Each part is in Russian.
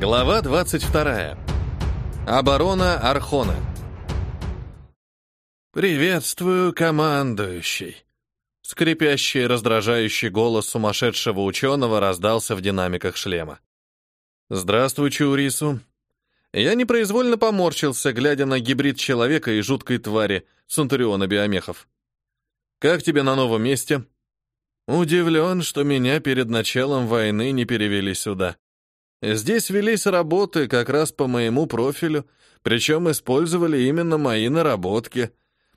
Глава 22. Оборона Архона. «Приветствую, командующий!» Скрипящий раздражающий голос сумасшедшего ученого раздался в динамиках шлема. «Здравствуй, Чаурису!» Я непроизвольно поморщился, глядя на гибрид человека и жуткой твари, Сунтуриона биомехов. «Как тебе на новом месте?» «Удивлен, что меня перед началом войны не перевели сюда», Здесь велись работы как раз по моему профилю, причем использовали именно мои наработки.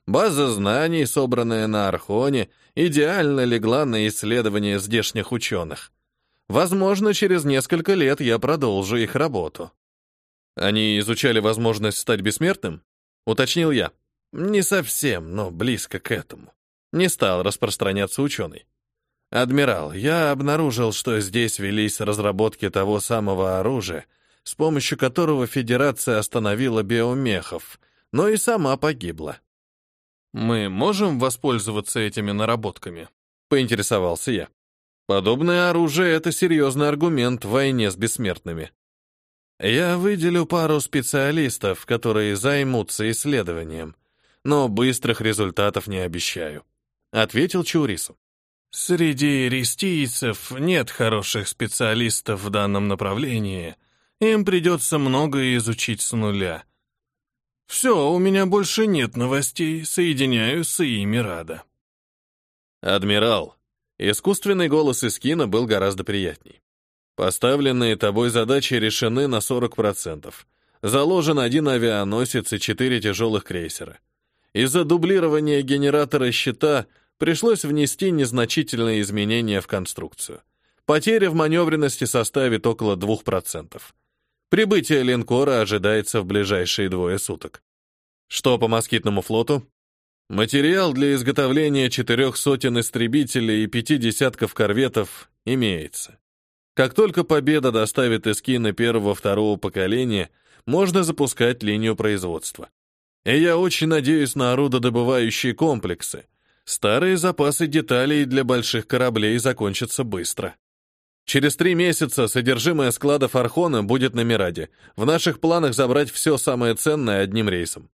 База знаний, собранная на Архоне, идеально легла на исследования здешних ученых. Возможно, через несколько лет я продолжу их работу. Они изучали возможность стать бессмертным? Уточнил я. Не совсем, но близко к этому. Не стал распространяться ученый. «Адмирал, я обнаружил, что здесь велись разработки того самого оружия, с помощью которого Федерация остановила биомехов, но и сама погибла». «Мы можем воспользоваться этими наработками?» — поинтересовался я. «Подобное оружие — это серьезный аргумент в войне с бессмертными». «Я выделю пару специалистов, которые займутся исследованием, но быстрых результатов не обещаю», — ответил Чурису. Среди ристийцев нет хороших специалистов в данном направлении. Им придется многое изучить с нуля. Все, у меня больше нет новостей, соединяю с ими рада. Адмирал, искусственный голос Искина был гораздо приятней. Поставленные тобой задачи решены на 40%. Заложен один авианосец и четыре тяжелых крейсера. Из-за дублирования генератора щита — пришлось внести незначительные изменения в конструкцию. Потеря в маневренности составит около 2%. Прибытие линкора ожидается в ближайшие двое суток. Что по москитному флоту? Материал для изготовления четырех сотен истребителей и пяти десятков корветов имеется. Как только победа доставит эскины первого-второго поколения, можно запускать линию производства. И я очень надеюсь на орудодобывающие комплексы, Старые запасы деталей для больших кораблей закончатся быстро. Через три месяца содержимое складов Архона будет на Мираде. В наших планах забрать все самое ценное одним рейсом.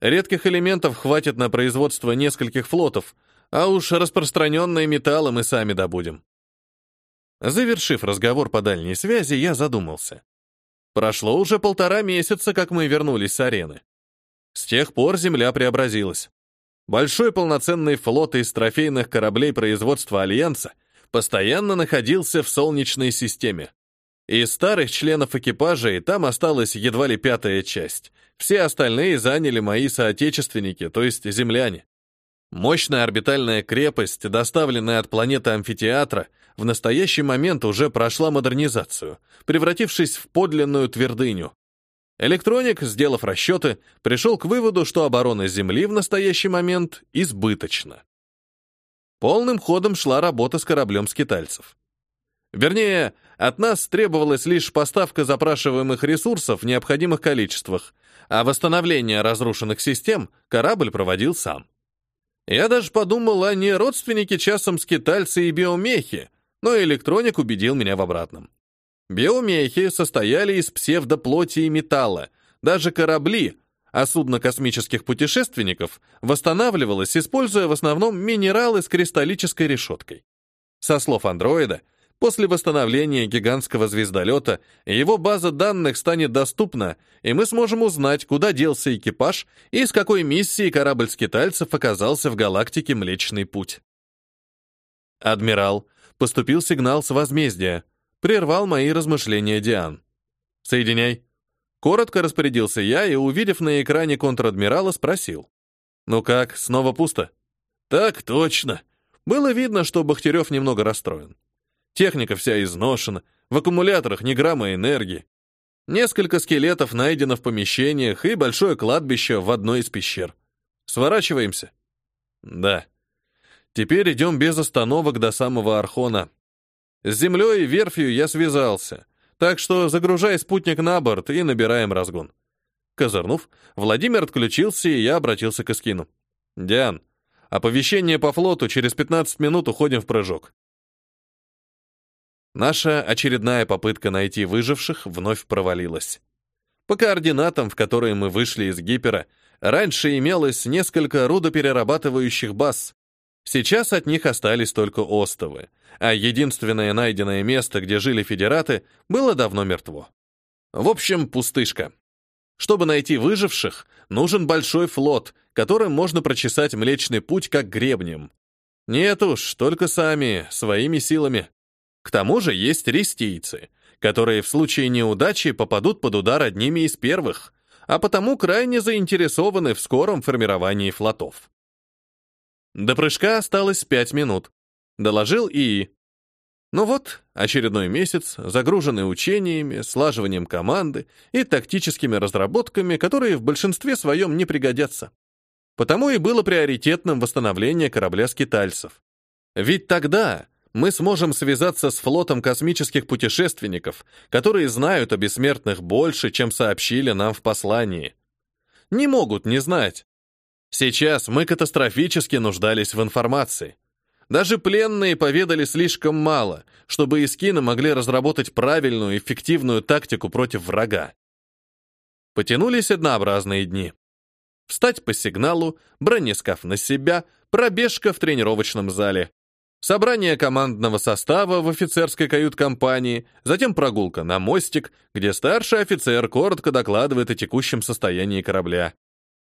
Редких элементов хватит на производство нескольких флотов, а уж распространенные металлы мы сами добудем. Завершив разговор по дальней связи, я задумался. Прошло уже полтора месяца, как мы вернулись с арены. С тех пор Земля преобразилась. Большой полноценный флот из трофейных кораблей производства Альянса постоянно находился в Солнечной системе. Из старых членов экипажа там осталась едва ли пятая часть. Все остальные заняли мои соотечественники, то есть земляне. Мощная орбитальная крепость, доставленная от планеты Амфитеатра, в настоящий момент уже прошла модернизацию, превратившись в подлинную твердыню, Электроник, сделав расчеты, пришел к выводу, что оборона Земли в настоящий момент избыточна. Полным ходом шла работа с кораблем скитальцев. Вернее, от нас требовалась лишь поставка запрашиваемых ресурсов в необходимых количествах, а восстановление разрушенных систем корабль проводил сам. Я даже подумал, а не родственники часом скитальцы и биомехи, но электроник убедил меня в обратном. Биомехи состояли из псевдоплоти и металла. Даже корабли, а судно космических путешественников восстанавливалось, используя в основном минералы с кристаллической решеткой. Со слов андроида, после восстановления гигантского звездолета его база данных станет доступна, и мы сможем узнать, куда делся экипаж и с какой миссией корабль скитальцев оказался в галактике Млечный Путь. «Адмирал, поступил сигнал с возмездия», Прервал мои размышления Диан. «Соединяй». Коротко распорядился я и, увидев на экране контр-адмирала, спросил. «Ну как, снова пусто?» «Так точно». Было видно, что Бахтерев немного расстроен. Техника вся изношена, в аккумуляторах ни грамма энергии. Несколько скелетов найдено в помещениях и большое кладбище в одной из пещер. Сворачиваемся? Да. Теперь идем без остановок до самого Архона. С землей и верфью я связался, так что загружай спутник на борт и набираем разгон. Козырнув, Владимир отключился, и я обратился к Искину. «Диан, оповещение по флоту, через 15 минут уходим в прыжок. Наша очередная попытка найти выживших вновь провалилась. По координатам, в которые мы вышли из гипера, раньше имелось несколько рудоперерабатывающих баз. Сейчас от них остались только остовы, а единственное найденное место, где жили федераты, было давно мертво. В общем, пустышка. Чтобы найти выживших, нужен большой флот, которым можно прочесать Млечный Путь как гребнем. Нет уж, только сами, своими силами. К тому же есть рестийцы, которые в случае неудачи попадут под удар одними из первых, а потому крайне заинтересованы в скором формировании флотов. До прыжка осталось пять минут. Доложил ИИ. Ну вот, очередной месяц, загруженный учениями, слаживанием команды и тактическими разработками, которые в большинстве своем не пригодятся. Потому и было приоритетным восстановление корабля скитальцев. Ведь тогда мы сможем связаться с флотом космических путешественников, которые знают о бессмертных больше, чем сообщили нам в послании. Не могут не знать. Сейчас мы катастрофически нуждались в информации. Даже пленные поведали слишком мало, чтобы искины могли разработать правильную, эффективную тактику против врага. Потянулись однообразные дни. Встать по сигналу, бронескаф на себя, пробежка в тренировочном зале, собрание командного состава в офицерской кают-компании, затем прогулка на мостик, где старший офицер коротко докладывает о текущем состоянии корабля.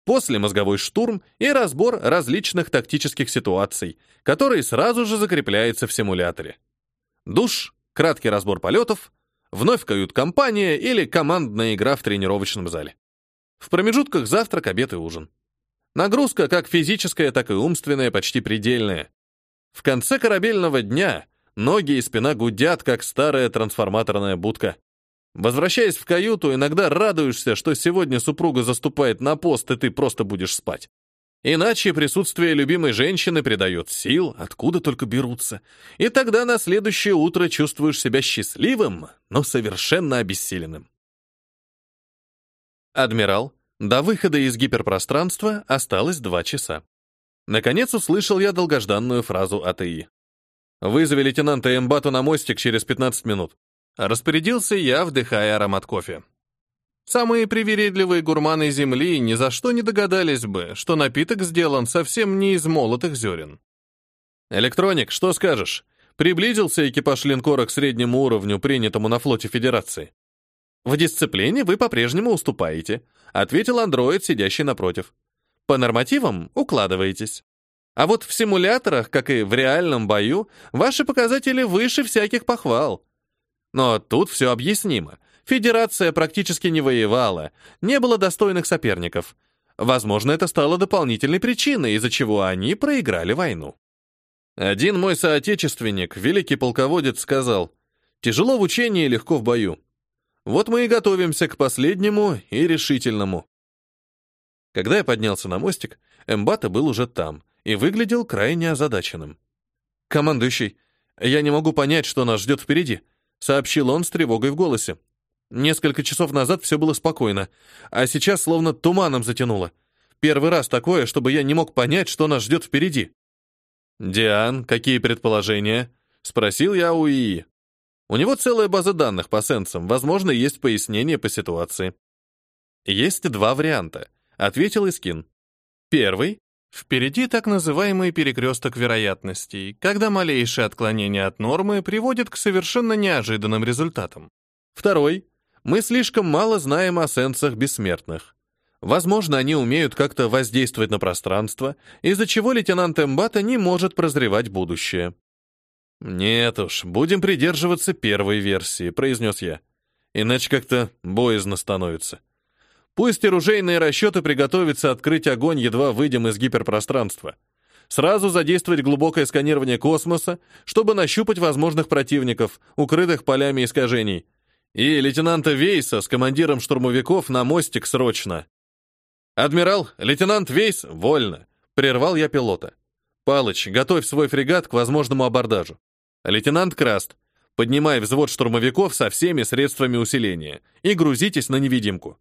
После мозговой штурм и разбор различных тактических ситуаций, который сразу же закрепляется в симуляторе. Душ, краткий разбор полетов, вновь кают-компания или командная игра в тренировочном зале. В промежутках завтрак, обед и ужин. Нагрузка как физическая, так и умственная почти предельная. В конце корабельного дня ноги и спина гудят, как старая трансформаторная будка. Возвращаясь в каюту, иногда радуешься, что сегодня супруга заступает на пост, и ты просто будешь спать. Иначе присутствие любимой женщины придает сил, откуда только берутся. И тогда на следующее утро чувствуешь себя счастливым, но совершенно обессиленным. Адмирал, до выхода из гиперпространства осталось два часа. Наконец услышал я долгожданную фразу от ИИ. «Вызови лейтенанта Эмбату на мостик через 15 минут». Распорядился я, вдыхая аромат кофе. Самые привередливые гурманы Земли ни за что не догадались бы, что напиток сделан совсем не из молотых зерен. «Электроник, что скажешь?» Приблизился экипаж линкора к среднему уровню, принятому на флоте Федерации. «В дисциплине вы по-прежнему уступаете», ответил андроид, сидящий напротив. «По нормативам укладываетесь. А вот в симуляторах, как и в реальном бою, ваши показатели выше всяких похвал. Но тут все объяснимо. Федерация практически не воевала, не было достойных соперников. Возможно, это стало дополнительной причиной, из-за чего они проиграли войну. Один мой соотечественник, великий полководец, сказал, «Тяжело в учении легко в бою». Вот мы и готовимся к последнему и решительному. Когда я поднялся на мостик, Эмбата был уже там и выглядел крайне озадаченным. «Командующий, я не могу понять, что нас ждет впереди», сообщил он с тревогой в голосе. Несколько часов назад все было спокойно, а сейчас словно туманом затянуло. Первый раз такое, чтобы я не мог понять, что нас ждет впереди. «Диан, какие предположения?» — спросил я у ИИ. У него целая база данных по сенсам, возможно, есть пояснение по ситуации. «Есть два варианта», — ответил Искин. Первый Впереди так называемый перекресток вероятностей, когда малейшее отклонение от нормы приводит к совершенно неожиданным результатам. Второй. Мы слишком мало знаем о сенсах бессмертных. Возможно, они умеют как-то воздействовать на пространство, из-за чего лейтенант Эмбата не может прозревать будущее. «Нет уж, будем придерживаться первой версии», — произнес я. «Иначе как-то боязно становится». Пусть оружейные расчеты приготовятся открыть огонь, едва выйдем из гиперпространства. Сразу задействовать глубокое сканирование космоса, чтобы нащупать возможных противников, укрытых полями искажений. И лейтенанта Вейса с командиром штурмовиков на мостик срочно. «Адмирал, лейтенант Вейс, вольно!» — прервал я пилота. «Палыч, готовь свой фрегат к возможному абордажу. Лейтенант Краст, поднимай взвод штурмовиков со всеми средствами усиления и грузитесь на невидимку.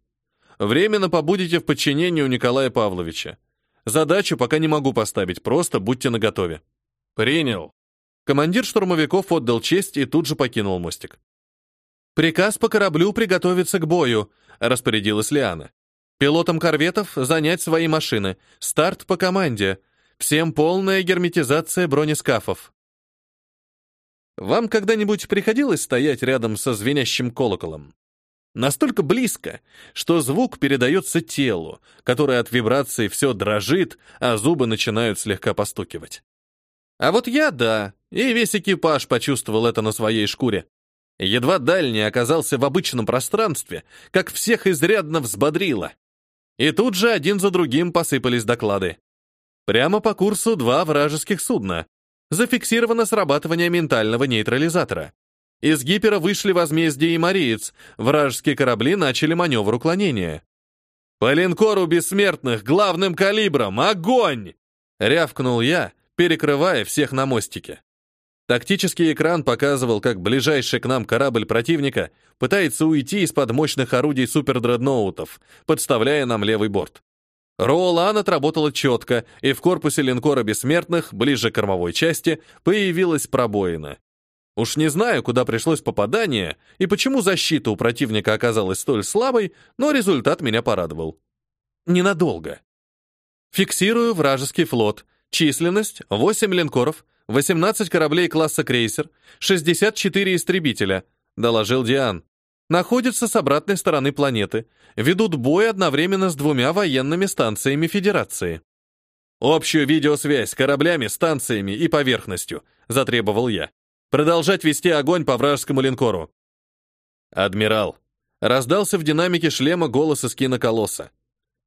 Временно побудете в подчинении у Николая Павловича. Задачу пока не могу поставить, просто будьте наготове. Принял. Командир штурмовиков отдал честь и тут же покинул мостик. «Приказ по кораблю приготовиться к бою», — распорядилась Лиана. «Пилотам корветов занять свои машины. Старт по команде. Всем полная герметизация бронескафов». Вам когда-нибудь приходилось стоять рядом со звенящим колоколом? Настолько близко, что звук передается телу, которое от вибрации все дрожит, а зубы начинают слегка постукивать. А вот я — да, и весь экипаж почувствовал это на своей шкуре. Едва дальний оказался в обычном пространстве, как всех изрядно взбодрило. И тут же один за другим посыпались доклады. Прямо по курсу два вражеских судна. Зафиксировано срабатывание ментального нейтрализатора. Из гипера вышли возмездие и Мариец, вражеские корабли начали маневр уклонения. «По линкору бессмертных главным калибром! Огонь!» — рявкнул я, перекрывая всех на мостике. Тактический экран показывал, как ближайший к нам корабль противника пытается уйти из-под мощных орудий супердредноутов, подставляя нам левый борт. Роулан отработала четко, и в корпусе линкора «Бессмертных», ближе к кормовой части, появилась пробоина. Уж не знаю, куда пришлось попадание и почему защита у противника оказалась столь слабой, но результат меня порадовал. Ненадолго. Фиксирую вражеский флот. Численность — 8 линкоров, 18 кораблей класса крейсер, 64 истребителя, доложил Диан. Находятся с обратной стороны планеты, ведут бой одновременно с двумя военными станциями Федерации. Общую видеосвязь с кораблями, станциями и поверхностью, затребовал я. Продолжать вести огонь по вражескому линкору. Адмирал. Раздался в динамике шлема голос из киноколосса.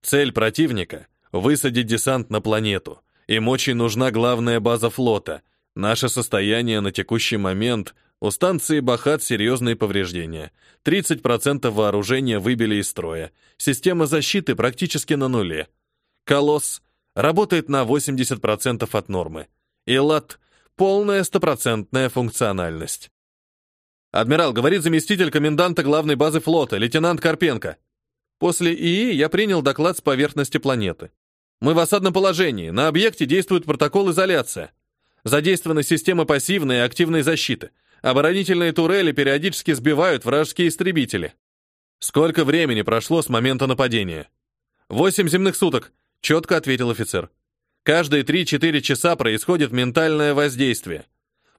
Цель противника — высадить десант на планету. Им очень нужна главная база флота. Наше состояние на текущий момент у станции Бахат серьезные повреждения. 30% вооружения выбили из строя. Система защиты практически на нуле. Колосс работает на 80% от нормы. И лад — полная стопроцентная функциональность. «Адмирал, говорит заместитель коменданта главной базы флота, лейтенант Карпенко. После ИИ я принял доклад с поверхности планеты. Мы в осадном положении. На объекте действует протокол изоляция. Задействованы системы пассивной и активной защиты. Оборонительные турели периодически сбивают вражеские истребители. Сколько времени прошло с момента нападения? Восемь земных суток, четко ответил офицер. Каждые 3-4 часа происходит ментальное воздействие.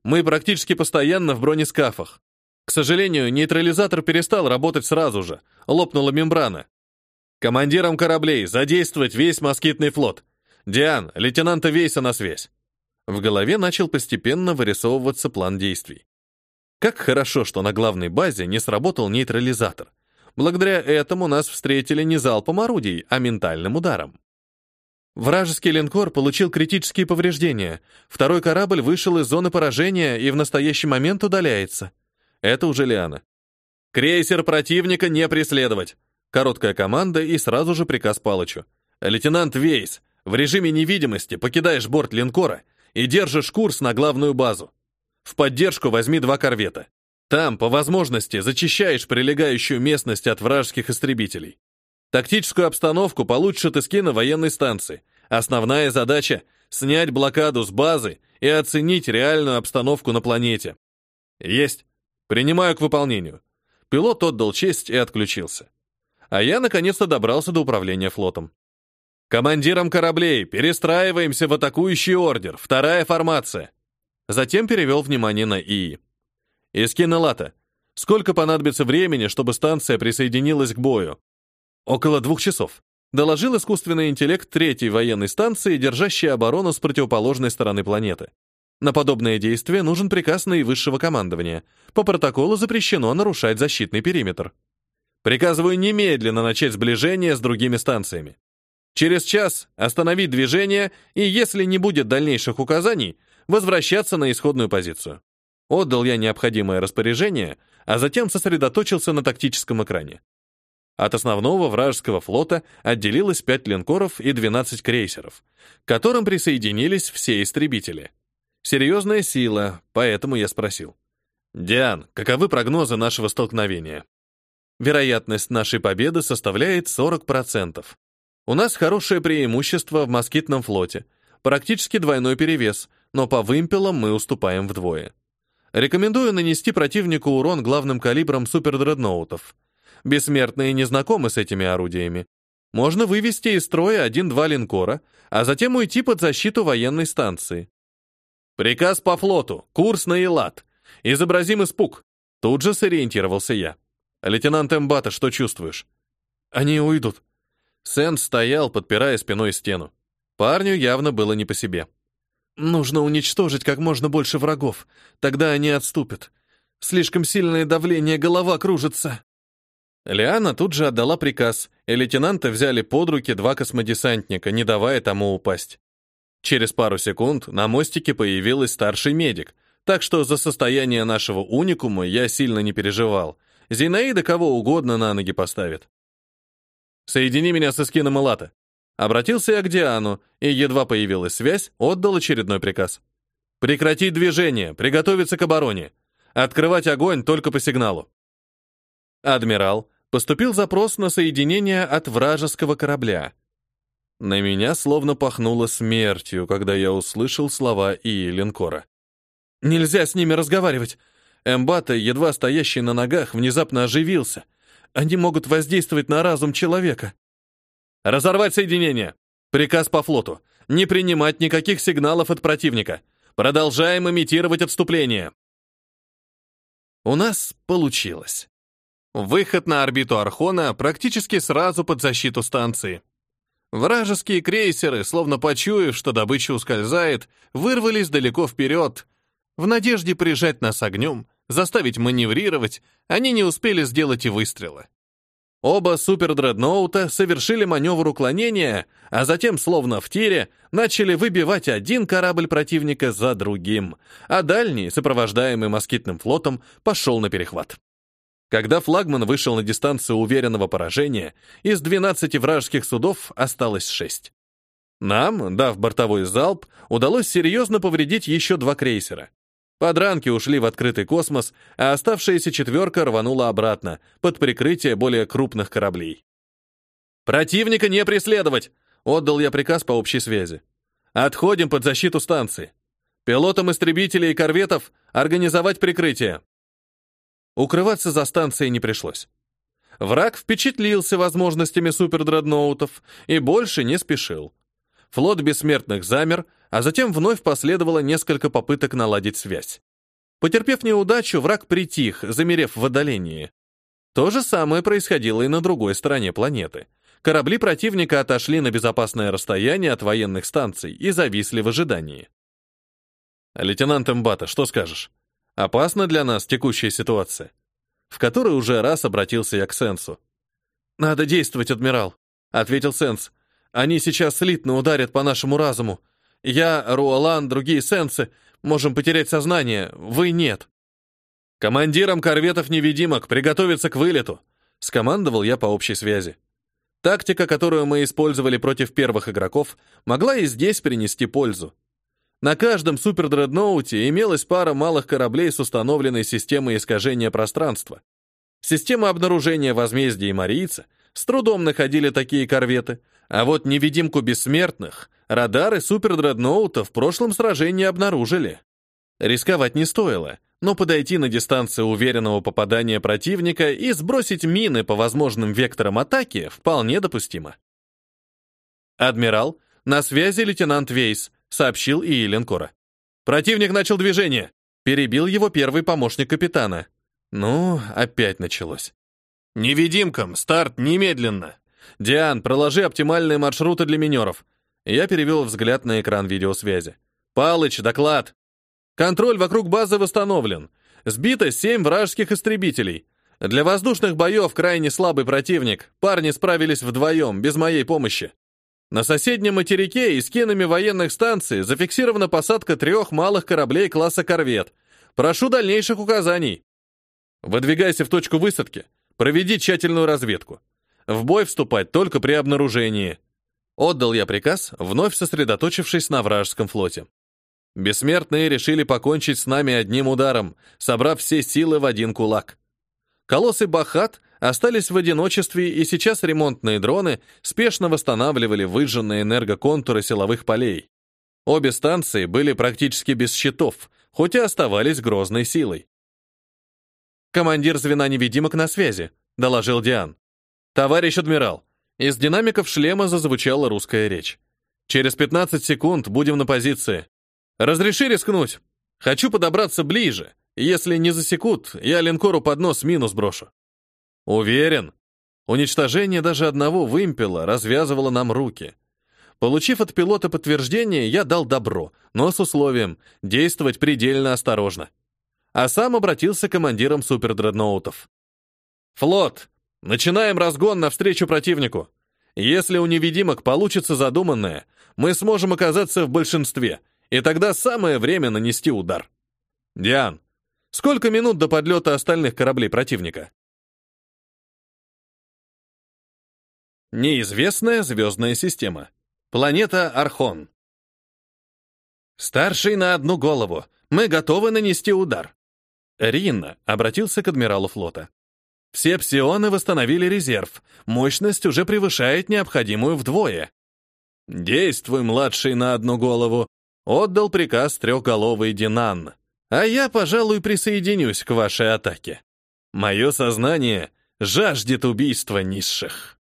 Мы практически постоянно в бронескафах. К сожалению, нейтрализатор перестал работать сразу же. Лопнула мембрана. Командирам кораблей задействовать весь москитный флот. Диан, лейтенанта Вейса на связь. В голове начал постепенно вырисовываться план действий. Как хорошо, что на главной базе не сработал нейтрализатор. Благодаря этому нас встретили не залпом орудий, а ментальным ударом. Вражеский линкор получил критические повреждения. Второй корабль вышел из зоны поражения и в настоящий момент удаляется. Это уже Лиана. Крейсер противника не преследовать. Короткая команда и сразу же приказ Палычу. «Лейтенант Вейс, в режиме невидимости покидаешь борт линкора и держишь курс на главную базу. В поддержку возьми два корвета. Там, по возможности, зачищаешь прилегающую местность от вражеских истребителей. Тактическую обстановку получишь от эскина военной станции. Основная задача — снять блокаду с базы и оценить реальную обстановку на планете. Есть. Принимаю к выполнению. Пилот отдал честь и отключился а я наконец-то добрался до управления флотом. «Командирам кораблей, перестраиваемся в атакующий ордер, вторая формация». Затем перевел внимание на ИИ. «Искина Лата, сколько понадобится времени, чтобы станция присоединилась к бою?» «Около двух часов», — доложил искусственный интеллект третьей военной станции, держащей оборону с противоположной стороны планеты. На подобное действие нужен приказ наивысшего командования. По протоколу запрещено нарушать защитный периметр. Приказываю немедленно начать сближение с другими станциями. Через час остановить движение и, если не будет дальнейших указаний, возвращаться на исходную позицию. Отдал я необходимое распоряжение, а затем сосредоточился на тактическом экране. От основного вражеского флота отделилось 5 линкоров и 12 крейсеров, к которым присоединились все истребители. Серьезная сила, поэтому я спросил. «Диан, каковы прогнозы нашего столкновения?» Вероятность нашей победы составляет 40%. У нас хорошее преимущество в москитном флоте, практически двойной перевес, но по вымпелам мы уступаем вдвое. Рекомендую нанести противнику урон главным калибром супердредноутов. Бессмертные не знакомы с этими орудиями. Можно вывести из строя один-два линкора, а затем уйти под защиту военной станции. Приказ по флоту, курс на Илат. Изобразим испуг. Тут же сориентировался я. Лейтенант Эмбата, что чувствуешь? Они уйдут. Сен стоял, подпирая спиной стену. Парню явно было не по себе. Нужно уничтожить как можно больше врагов, тогда они отступят. Слишком сильное давление, голова кружится. Лиана тут же отдала приказ, и лейтенанта взяли под руки два космодесантника, не давая тому упасть. Через пару секунд на мостике появилась старший медик, так что за состояние нашего уникума я сильно не переживал. Зинаида кого угодно на ноги поставит. «Соедини меня с Искином Элата», Обратился я к Диану, и едва появилась связь, отдал очередной приказ. Прекратить движение, приготовиться к обороне. Открывать огонь только по сигналу. Адмирал, поступил запрос на соединение от вражеского корабля. На меня словно пахнуло смертью, когда я услышал слова и линкора. «Нельзя с ними разговаривать!» Эмбата, едва стоящий на ногах, внезапно оживился. «Они могут воздействовать на разум человека». Разорвать соединение. Приказ по флоту. Не принимать никаких сигналов от противника. Продолжаем имитировать отступление. У нас получилось. Выход на орбиту Архона практически сразу под защиту станции. Вражеские крейсеры, словно почуяв, что добыча ускользает, вырвались далеко вперед. В надежде прижать нас огнем, заставить маневрировать, они не успели сделать и выстрела. Оба супердредноута совершили маневр уклонения, а затем, словно в тире, начали выбивать один корабль противника за другим, а дальний, сопровождаемый москитным флотом, пошел на перехват. Когда флагман вышел на дистанцию уверенного поражения, из 12 вражеских судов осталось 6. Нам, дав бортовой залп, удалось серьезно повредить еще два крейсера. Подранки ушли в открытый космос, а оставшаяся четверка рванула обратно, под прикрытие более крупных кораблей. «Противника не преследовать!» — отдал я приказ по общей связи. «Отходим под защиту станции. Пилотам истребителей и корветов организовать прикрытие». Укрываться за станцией не пришлось. Враг впечатлился возможностями супердредноутов и больше не спешил. Флот бессмертных замер, а затем вновь последовало несколько попыток наладить связь. Потерпев неудачу, враг притих, замерев в отдалении. То же самое происходило и на другой стороне планеты. Корабли противника отошли на безопасное расстояние от военных станций и зависли в ожидании. «Лейтенант Эмбата, что скажешь? Опасна для нас текущая ситуация?» В которой уже раз обратился я к Сенсу. «Надо действовать, адмирал», — ответил Сенс. «Они сейчас слитно ударят по нашему разуму. Я, Руалан, другие сенсы можем потерять сознание, вы нет. Командирам корветов-невидимок приготовиться к вылету, скомандовал я по общей связи. Тактика, которую мы использовали против первых игроков, могла и здесь принести пользу. На каждом супердредноуте имелась пара малых кораблей с установленной системой искажения пространства. Система обнаружения возмездия и марийца с трудом находили такие корветы, а вот невидимку бессмертных Радары супердредноута в прошлом сражении обнаружили. Рисковать не стоило, но подойти на дистанцию уверенного попадания противника и сбросить мины по возможным векторам атаки вполне допустимо. «Адмирал, на связи лейтенант Вейс», — сообщил и линкора. «Противник начал движение», — перебил его первый помощник капитана. Ну, опять началось. «Невидимкам, старт немедленно! Диан, проложи оптимальные маршруты для минеров. Я перевел взгляд на экран видеосвязи. «Палыч, доклад!» «Контроль вокруг базы восстановлен. Сбито семь вражеских истребителей. Для воздушных боев крайне слабый противник. Парни справились вдвоем, без моей помощи. На соседнем материке и скинами военных станций зафиксирована посадка трех малых кораблей класса «Корвет». Прошу дальнейших указаний. Выдвигайся в точку высадки. Проведи тщательную разведку. В бой вступать только при обнаружении. Отдал я приказ, вновь сосредоточившись на вражеском флоте. Бессмертные решили покончить с нами одним ударом, собрав все силы в один кулак. Колосс и Бахат остались в одиночестве, и сейчас ремонтные дроны спешно восстанавливали выжженные энергоконтуры силовых полей. Обе станции были практически без щитов, хоть и оставались грозной силой. «Командир звена невидимок на связи», — доложил Диан. «Товарищ адмирал, из динамиков шлема зазвучала русская речь. Через 15 секунд будем на позиции. Разреши рискнуть. Хочу подобраться ближе. Если не засекут, я линкору под нос минус брошу. Уверен. Уничтожение даже одного вымпела развязывало нам руки. Получив от пилота подтверждение, я дал добро, но с условием действовать предельно осторожно. А сам обратился к командирам супердредноутов. «Флот, начинаем разгон навстречу противнику. Если у невидимок получится задуманное, мы сможем оказаться в большинстве, и тогда самое время нанести удар. Диан, сколько минут до подлета остальных кораблей противника? Неизвестная звездная система. Планета Архон. Старший на одну голову. Мы готовы нанести удар. Рин обратился к адмиралу флота. Все псионы восстановили резерв. Мощность уже превышает необходимую вдвое. «Действуй, младший на одну голову», — отдал приказ трехголовый Динан. «А я, пожалуй, присоединюсь к вашей атаке. Мое сознание жаждет убийства низших».